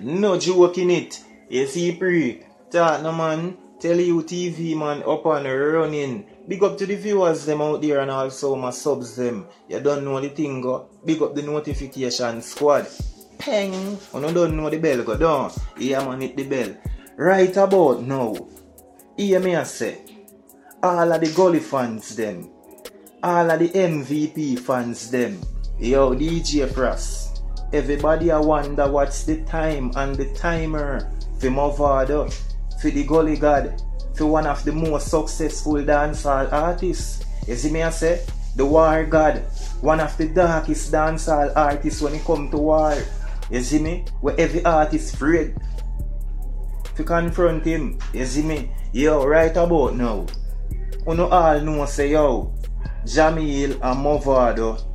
No joking it. You see pre. Talk no man. Tell you TV man up and running. Big up to the viewers them out there and also my subs them. You don't know the thing go. Big up the notification squad. Peng. Oh, you don't know the bell go down. Yeah man hit the bell. Right about now. Hear me I say. All of the gully fans them. All of the MVP fans them. Yo DJ Frost. Everybody I wonder what's the time and the timer for Mavado, for the Gully God, for one of the most successful dancehall artists. You see me I say? The War God, one of the darkest dancehall artists when it come to war. You see me? Where every artist afraid to confront him. You see me? Yo, right about now. Uno all know say yo, Jahmiel and Mavado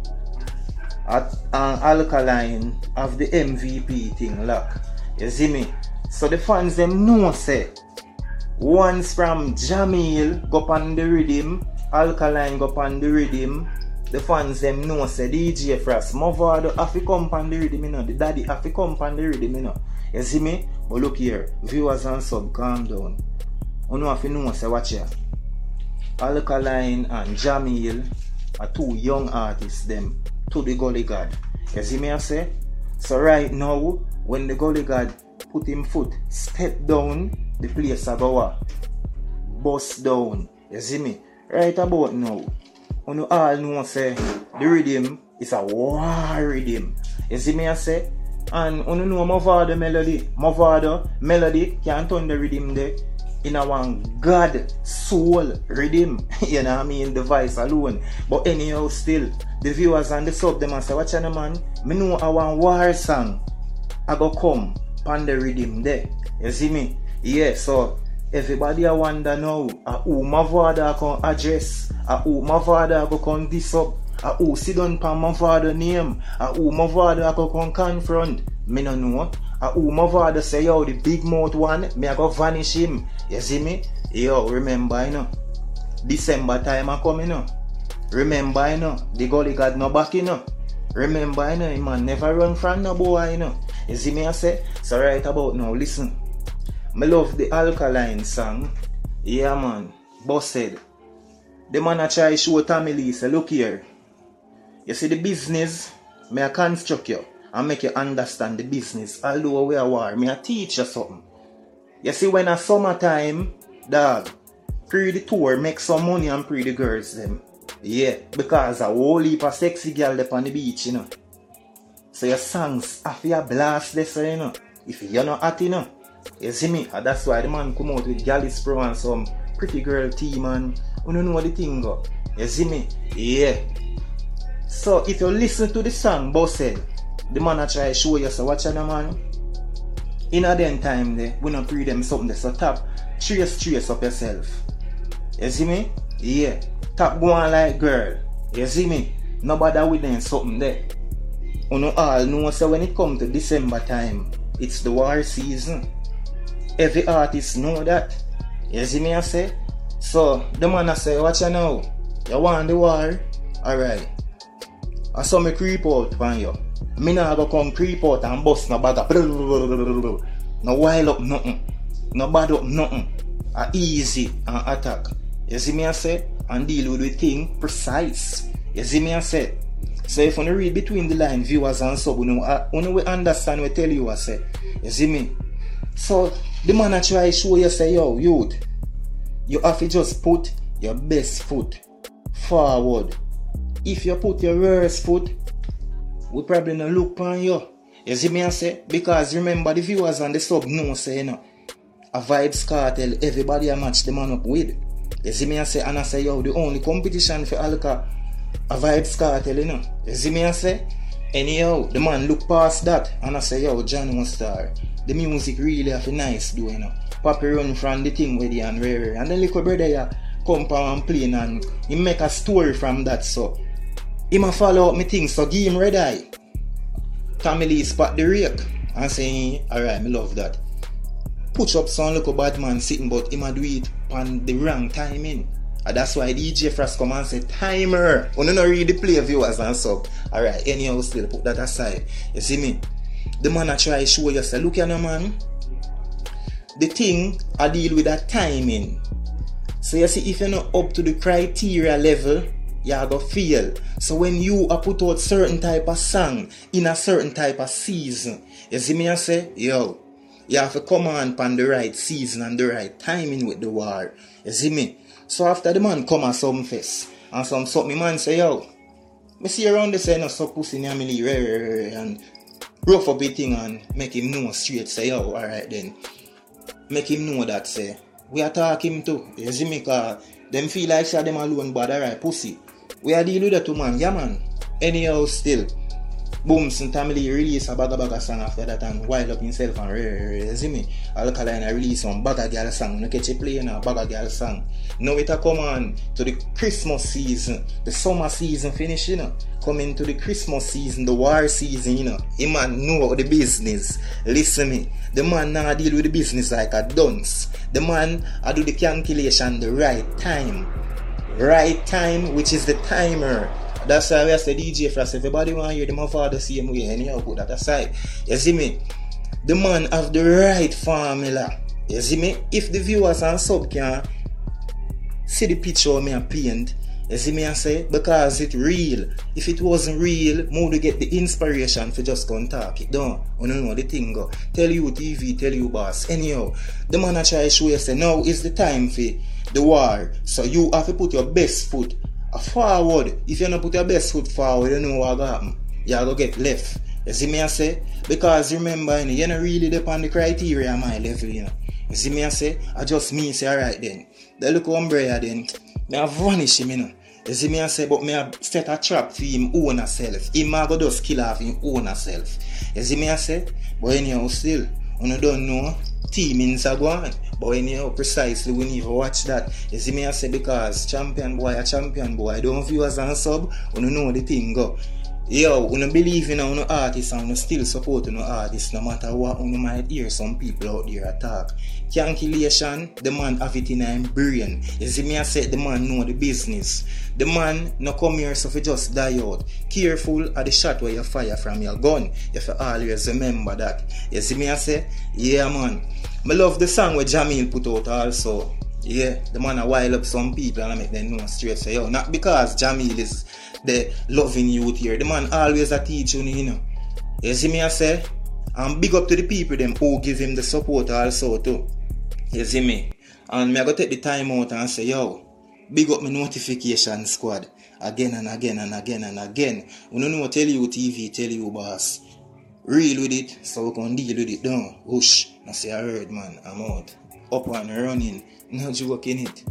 at alkaline of the MVP thing lock. You see me? So the fans them know say once from Jahmiel go on the rhythm, alkaline go on the rhythm, the fans them know say DJ Frost, Mavado have to come on the rhythm, you know. The daddy have to come on the rhythm, you know. You see me? But look here, viewers and sub, calm down. You know if you know say watch here. Alkaline and Jahmiel are two young artists them to the Gully God. You see me I say? So right now, when the Gully God put him foot, step down, the place a go what? Bust down. You see me? Right about now. You all know say the rhythm is a war rhythm. You see me I say? And you know Mavado melody. Mavado melody can turn the rhythm there in our God soul rhythm. you know what I mean? The voice alone. But anyhow, still, the viewers and the sub them and say, Watch on man, me know a one war song. I go come on the rhythm there. You see me? Yeah, so everybody I wonder now, uh, who Mavado can address, uh, who Mavado go come this up, uh, who sit down pan Mavado name, uh, who Mavado go come confront. Me no know. Uh, who Mavado say, yo, the big mouth one, me I go vanish him. You see me? Yo, remember, you know. December time I come, you know. Remember, you know. The gully got no back, you know. Remember, you know, man never run from no boy, you know. You see me I say? So right about now, listen. Me love the Alkaline song. Yeah, man. Busted. The man I try show Tommy Lee, say, look here. You see the business, me I construct you and make you understand the business. Although we are war, me I teach you something. You see, when a summertime, dog, pre the tour, make some money and pre the girls them. Yeah, because a whole heap of sexy girl up on the beach, you know. So your songs after you blast this, you know. If you're not at you know. You see me? And that's why the man come out with Gallus Pro and some pretty girl team and you don't know what the thing go. You see me? Yeah. So if you listen to the song, Bossed, eh, the man I try show you so watch the man. In a then time there, we not pre them something. So tap trace trace up yourself. You see me? Yeah. Tap go on like girl. You see me? Nobody with them something there. You know all know so when it come to December time, it's the war season. Every artist know that. You see me I say? So the man I say, watch you now. You want the war? Alright. I saw me creep out from you. Me nah go come creep out and bust no bag of no wild up nothing. No bad up nothing. A easy and attack. You see me I say? And deal with the thing precise. You see me I say? So if you read between the line, viewers and sub, you know, you know we understand we tell you I say. You see me? So the man I try show you say, yo, youth, you have to just put your best foot forward. If you put your worst foot, we probably not look on you. You see me I say? Because remember the viewers and the sub know say, you know, a Vybz Kartel, everybody I match the man up with. You see me I say, and I say, yo, the only competition for Alka, a Vybz Kartel, you know. You see me I say? Anyhow, the man look past that and I say, yo, John star. The music really have a nice do, you know. Papi run from the thing with you and rare. And then little brother yeah, come and play and he make a story from that so. He ma follow up me thing so give him red eye. Lee spot the rake and say, alright, me love that. Push up some little bad man sitting but he ma do it on the wrong timing. And that's why DJ Frost come and say timer. Oh, when you not read the play viewers and sub. Alright, anyhow still put that aside. You see me? The man I try show you say, look at no man. The thing I deal with that timing. So you see, if you're not up to the criteria level, you gonna fail. So when you are put out certain type of song in a certain type of season, you see me I say, yo, you have to come on upon the right season and the right timing with the war. You see me? So after the man come at some face and some something man say, yo, me see around the say no so pussy near me and rough up a thing and make him know straight say, yo, alright then. Make him know that say, we attack him too. You see me? Cause them feel like say them alone bad alright pussy. We are dealing with that too man, yeah man. Anyhow still. Booms and Tamale release a bagga bagga song after that and wild up himself and rare, you see me? Alkaline release some bagga girl song. No catch a play now, bagga girl song. Now it a come on to the Christmas season, the summer season finish, you know. Coming to the Christmas season, the war season, you know. He man know the business. Listen me. The man now deal with the business like a dunce. The man I do the calculation the right time. Right time, which is the timer. That's why we say DJ for us. Everybody want to hear them father same way. Anyhow, put that aside. You see me? The man have the right formula. You see me? If the viewers and sub can see the picture me and paint, you see me I say? Because it's real. If it wasn't real, more to get the inspiration for just go and talk it down. You oh, know the thing go. Tell you TV, tell you boss. Anyhow, the man I try to show you say now is the time for the war. So you have to put your best foot forward. If you don't put your best foot forward, you know what happen. You're going to get left. You see me I say? Because remember, you know, really depend the criteria my level, you know. You see me I say? I just me say, alright then. The look umbrella then, me have vanish him, you know. You see me I say, but me have set a trap for him own self. Him a go just kill off him own self. You see me I say? But anyhow, still, you don't know teamings are going. But when you know precisely when to watch that. You see me I say because champion boy a champion boy. I don't view as a sub, when you know the thing go. Yo, you believe in an artist and you still support an artist no matter what you might hear some people out there attack. Calculation, the man have it in his brain. You see me I said the man know the business. The man no come here so for just die out. Careful of the shot where you fire from your gun. You have always remember that. You see me I say, yeah man. I love the song where Jahmiel put out also. Yeah, the man a wild up some people and I make them know straight say, yo, not because Jahmiel is the loving youth here. The man always a teach you, you know. You see me I say? And big up to the people them who give him the support also too. You see me? And me I go take the time out and say, yo, big up my notification squad. Again and again and again and again. We don't know tell you TV, tell you boss. Real with it, so we can deal with it down. Whoosh. I say I heard man, I'm out. Up and running. No joking it.